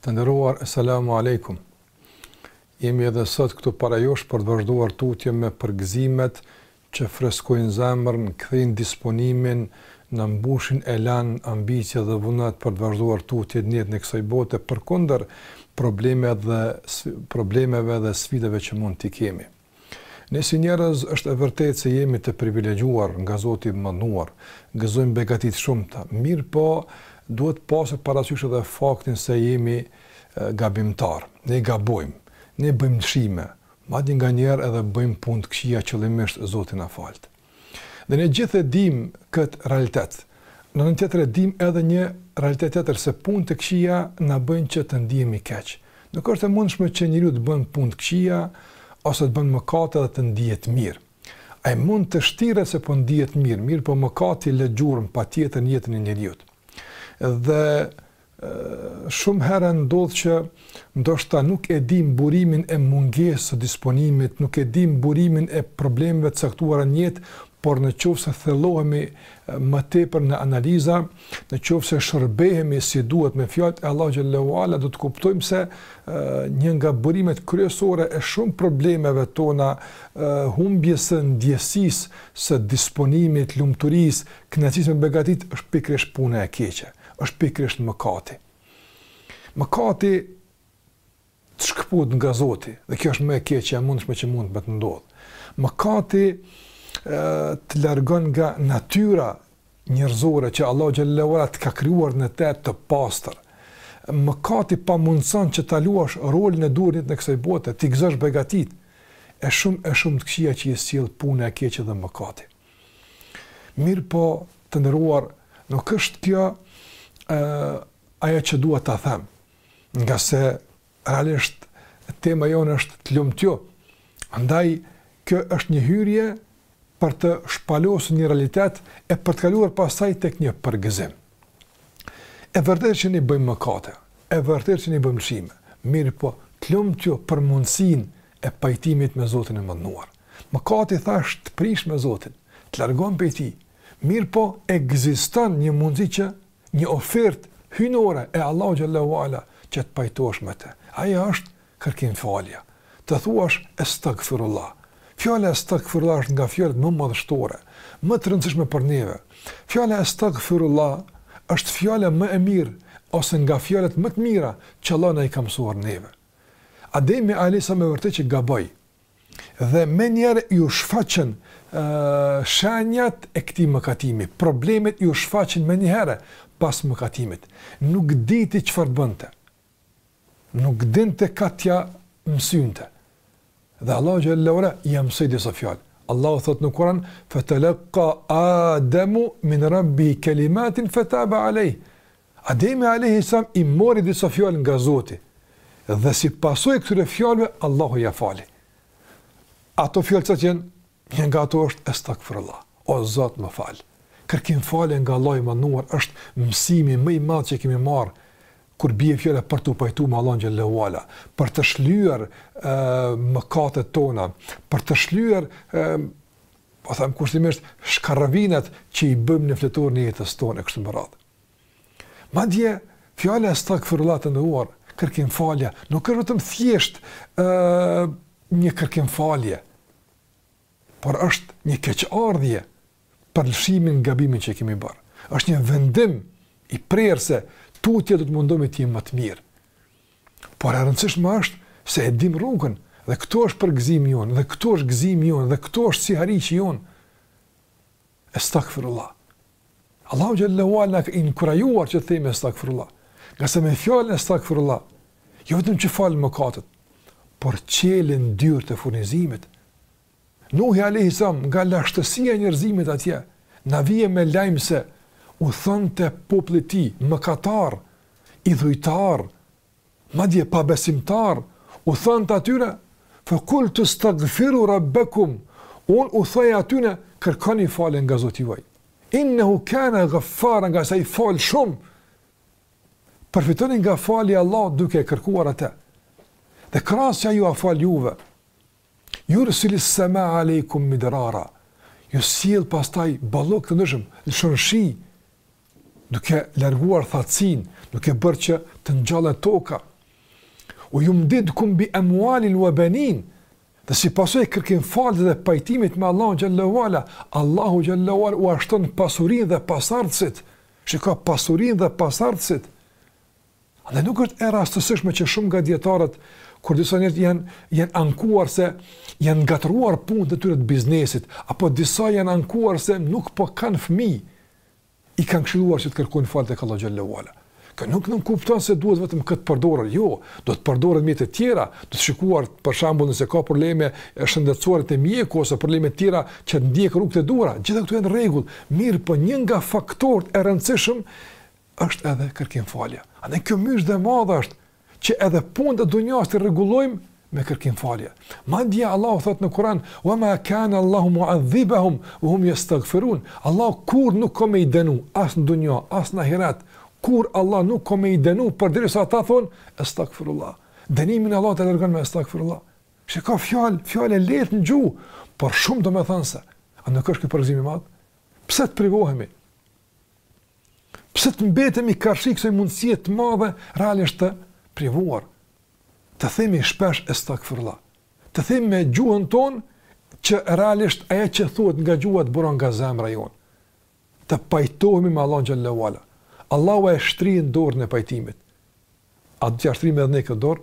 Të nderuar, selamu alejkum. Jemi edhe sot këtu para jush për të vazhduar tutje me përgëzimet që freskojnë zemrën, kthejnë disponimin, na mbushin elan, ambicie dhe vullnet për të vazhduar tutje në jetën e kësaj bote përkundër problemeve, problemeve dhe sfidave që mund t'i kemi. Ne si njerëz është e vërtetë se jemi të privilegjuar nga Zoti i Madhëruar, gëzojmë begati të shumta, mirëpo duhet pasur parasysh edhe faktin se jemi gabimtarë. Ne gabojmë, ne bëjmë lëshime, madje nganjëherë edhe bëjmë punë të këqija qëllimisht, Zoti na faltë. Dhe ne gjithë e dimë këtë realitet. Në anën tjetër e dimë edhe një realitet tjetër se punët e këqija na bëjnë që të ndihemi keq. Nuk është e mundshme që njeriu të bën punë të këqija ose të bën mëkate dhe të ndihet mirë. Ai mund të shtiret se po ndihet mirë, mirëpo mëkati lë gjurmë patjetër në jetën e njeriut. Dhe Shumë herë ndodh që ndoshta nuk e dimë burimin e mungesës së disponimit, nuk e dimë burimin e problemeve të caktuara në jetë, por në qoftë se thellohemi më tepër në analiza, në qoftë se shërbehemi si duhet me fjalët e Allahu xhel-le ue ala do të kuptojmë se një nga burimet kryesore e shumë problemeve tona, humbjes së ndjesisë së disponimit, lumturisë, kënaqësisë me begatitë është pikërisht puna e keqe. është pikërisht mëkati. Mëkati të shkëput nga Zoti, dhe kjo është më e keqja e mundshme që mund të ndodhë. Mëkati të largon nga natyra njerëzore që Allahu xhel-le ue ala të ka krijuar në te të pastër. Mëkati pamundëson që ta luash rolin e duhur në këtë bote, t'i gëzosh begatitë, e shumë e shumë të këqija që i sjell puna e keqe dhe mëkati. Mirëpo, të nderuar, nuk është kjo ajo që dua ta them, ngase realisht tema jonë është të lumtë ju. Andaj kjo është një hyrje për të shpalosur një realitet e për të kaluar pastaj tek një përgëzim. E vërtetë që ne bëjmë mëkate, e vërtetë që ne bëjmë lëshime, mirëpo, të lumtë ju për mundësinë e pajtimit me Zotin e Madhëruar. Mëkati thashë të prish me Zotin, të largon prej tij, mirëpo, ekziston një mundësi që një ofertë hyjnore e Allahut xhel-le ue ala që të pajtohesh me te. Ajo është Kërkimfalja. Të thuash Estagfirullah. Fjala Estagfirullah është nga fjalët më madhështore, më të rëndësishme për neve. Fjala Estagfirullah është fjala më e mirë ose nga fjalët më të mira që Allah na i ka mësuar neve. Ademi alejhi selam me vërtetë që gaboi. Dhe menjëherë iu shfaqën shenjat e këtij mëkatimi, problemet iu shfaqën menjëherë pas mëkatimit. Nuk diti çfarë të bënte. Nuk dinte ka t'ja mësynte. Dhe Allahu xhelle ue ala ia mësoi disa fjalë. Allahu thotë në Kur'an, "Fetelekka Ademu min Rabbihi kelimatin fetabe alejh." Ademi alejhi selam i mori disa fjalë nga Zoti. Dhe si pasojë e këtyre fjalëve Allahu ia fali. Ato fjalë që të qenë Një nga to është Estagfirullah, O Zot më fal. Kërkimfalja nga Allahu i Madhëruar është mësimi më i madh që kemi marrë kur bie fjala për t'u pajtuar me Allahun xhelle ue ala, për të shlyer mëkatet tona, për të shlyer po them kushtimisht shkarravinat që i bëjmë në fletoren e jetës tonë e kështu me radhë. Madje fjala estagfirullah të nderuar, kërkimfalja, nuk është vetëm thjesht ë një kërkimfalje, por është një keqardhje për lëshimin gabimin që kemi bërë. Është një vendim i prerë se tutje do të mundohemi të jemi më të mirë. Por e rëndësishme është se e dim rrugën dhe këtu është përgëzimi jonë dhe këtu është gëzimi jonë dhe këtu është sihariqi jonë. Estagfirullah. Allahu xhelle ue ala na ka inkurajuar që të themi estagfirullah. Ngase me fjalën estagfirullah, jo vetëm që falen mëkatet, por çelen dyert e furnizimit. Nuhi alejhi selam nga lashtësia e njerëzimit atje na vijnë me lajm se u thoshte popullit të tij mëkatar, idhujtar, Madje pabesimtar u thoshte atyre, fe kultu-stagfiru rabbekum, unë u thashë atyre, kërkoni faljen nga Zoti juaj. Innehu kane gaffara ngase Ai fal shumë, përfitoni nga falja e Allahut duke e kërkuar atë. Dhe krahas që Ai jua fal juve, jursili-s-semae alejkum midrara, ju sjell pastaj bollëk të ndryshëm, lëshon shi, duke larguar thatësinë, duke bërë që të ngjallet toka. Ue jumdidkum bi emualin ue benin, dhe si pasojë e kërkimfaljes dhe pajtimit me Allahun xhelle ue ala, Allahu xhelle ue ala ua shton pasurinë dhe pasardhësit, çka pasurinë dhe pasardhësit, Dhe nuk është e rastësishme që shumë nga dijetarët kur disa njerëz janë janë ankuar se janë ngatërruar punën e tyre të biznesit apo disa janë ankuar se nuk po kanë fëmijë i kanë këshilluar që të kërkojnë falje te Allahu xhele ue ala. Kjo nuk nuk kupton se duhet vetëm këtë përdorur, jo, duhet përdorur mjete të tjera, duhet shikuar për shembull nëse ka probleme shëndetësore te mjeku ose probleme të tjera që ndjek rrugët e duhura, gjithë këto janë në rregull, mirëpo një nga faktorët e rëndësishëm është edhe kërkim falja. Andaj kjo myzhde e madhe është që edhe punët e dunjas t'i rregullojmë me kërkim falje. Madje Allahu thotë në Kur'an: "Wa ma kana Allahu mu'adhibahum wa hum yastaghfirun." Allahu kurrë nuk ka me i dënu as në dunja, as në ahiret. Kurrë Allahu nuk ka me i dënu përderisa ata thonë: "Astaghfirullah." Dënimin Allahu ta largon me astaghfirullah. Shih çka fjalë, fjalë e lehtë në gjuhë, por shumë domethënëse. A nuk është ky përgëzim i madh? Pse të privohemi? Pse të mbetemi karshi kësaj mundësie të madhe realisht të privuar? Të themi shpesh estagfirullah. Të themi me gjuhën tonë që realisht ajo që thuhet nga gjuha të buron nga zemra jonë. Të pajtohemi me Allahun xhele ue ala. Allahu e shtrin dorën e pajtimit. A do ta shtrijmë edhe ne këtë dorë?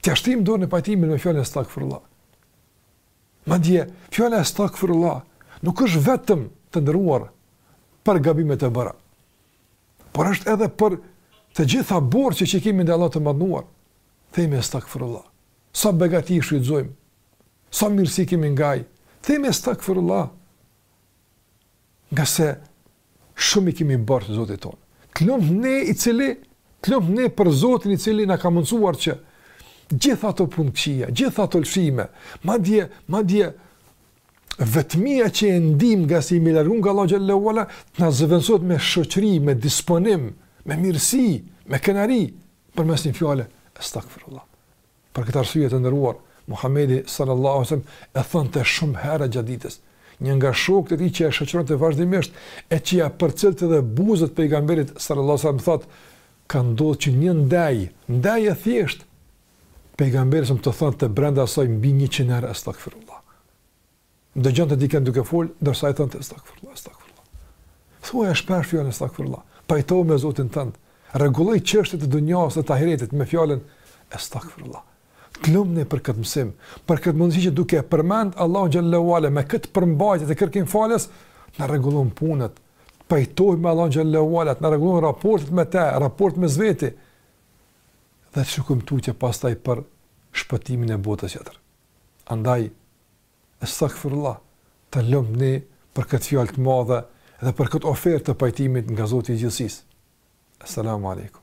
Ta shtrijmë dorën e pajtimit me fjalën estagfirullah. Madje, fjala estagfirullah nuk është vetëm, të nderuar, për gabimet e bëra, por është edhe për të gjitha borxhet që kemi ndaj Allahut të Madhëruar. Themi estagfirullah. Sa begati i shfrytëzojmë, sa mirësi kemi nga ai. Themi estagfirullah. Ngase shumë i kemi borxh Zotit tonë. Të lumtë ne i cili, të lumtë ne për Zotin i cili na ka mundësuar që gjithë ato punë të këqija, gjithë ato lëshime, madje, madje, vetmia që e ndjejmë ngase jemi larguar nga Allahu xhele ue ala, të na zëvendësohet me shoqëri, me disponim, me mirësi, me krenari, përmes një fjale, estagfirullah. Për këtë arsye të nderuar, Muhamedi sallallahu alejhi ve sellem e thoshte shumë herë gjatë ditës, një nga shokët e tij që e shoqëronte vazhdimisht e që ia përcillte dhe buzët Pejgamberit sallallahu alejhi ve sellem thotë, Ka ndodhur që një ndejë, ndejë e thjeshtë, Pejgamberi a.s. të thoshte brenda asaj mbi njëqind herë Estagfirullah. Dëgjonte dikën duke fol, ndërsa ai thoshte estagfirullah, estagfirullah. Thuaja shpesh fjalën estagfirullah. Pajtohu me Zotin tënd. Rregulloji çështjet e dunjas dhe të ahiretit me fjalën estagfirullah. Të lumtë ne për këtë mësim, për këtë mundësi që duke përmend Allahun xhele ue ala me këtë përmbajtje të kërkim faljes, na rregullon punët. Pajtimi me Allahun xhele ue ala, na rregullon raportet me të, raportet me veten. Dhe shikojmë tutje pastaj për shpëtimin e botës tjetër. Andaj, estagfirullah, të lumtë ne për këtë fjalë të madhe dhe për këtë ofertë të pajtimit nga Zoti i Gjithësisë. Eselamu Alejkum.